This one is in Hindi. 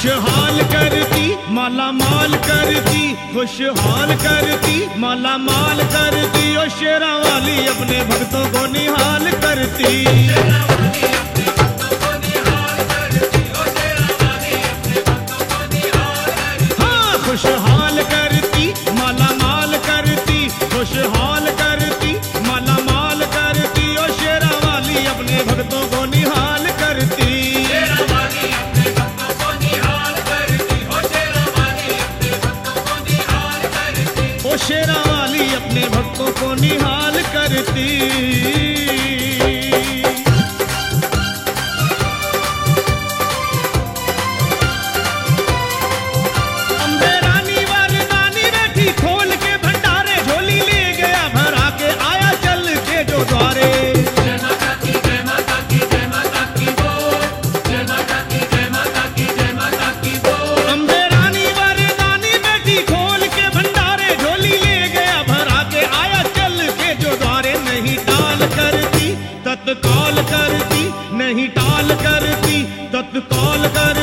करती माला माल करती, खुशहाल करती माला माल करती और शेरा वाली अपने भक्तों को निहाल करती। हाँ खुशहाल करती माला माल करती, खुशहाल करती माला करती शेरा वाली अपने भक्तों को निहाल शेरा वाली अपने भक्तों को निहाल करती। तत्काल करती नहीं टाल करती तत्काल कर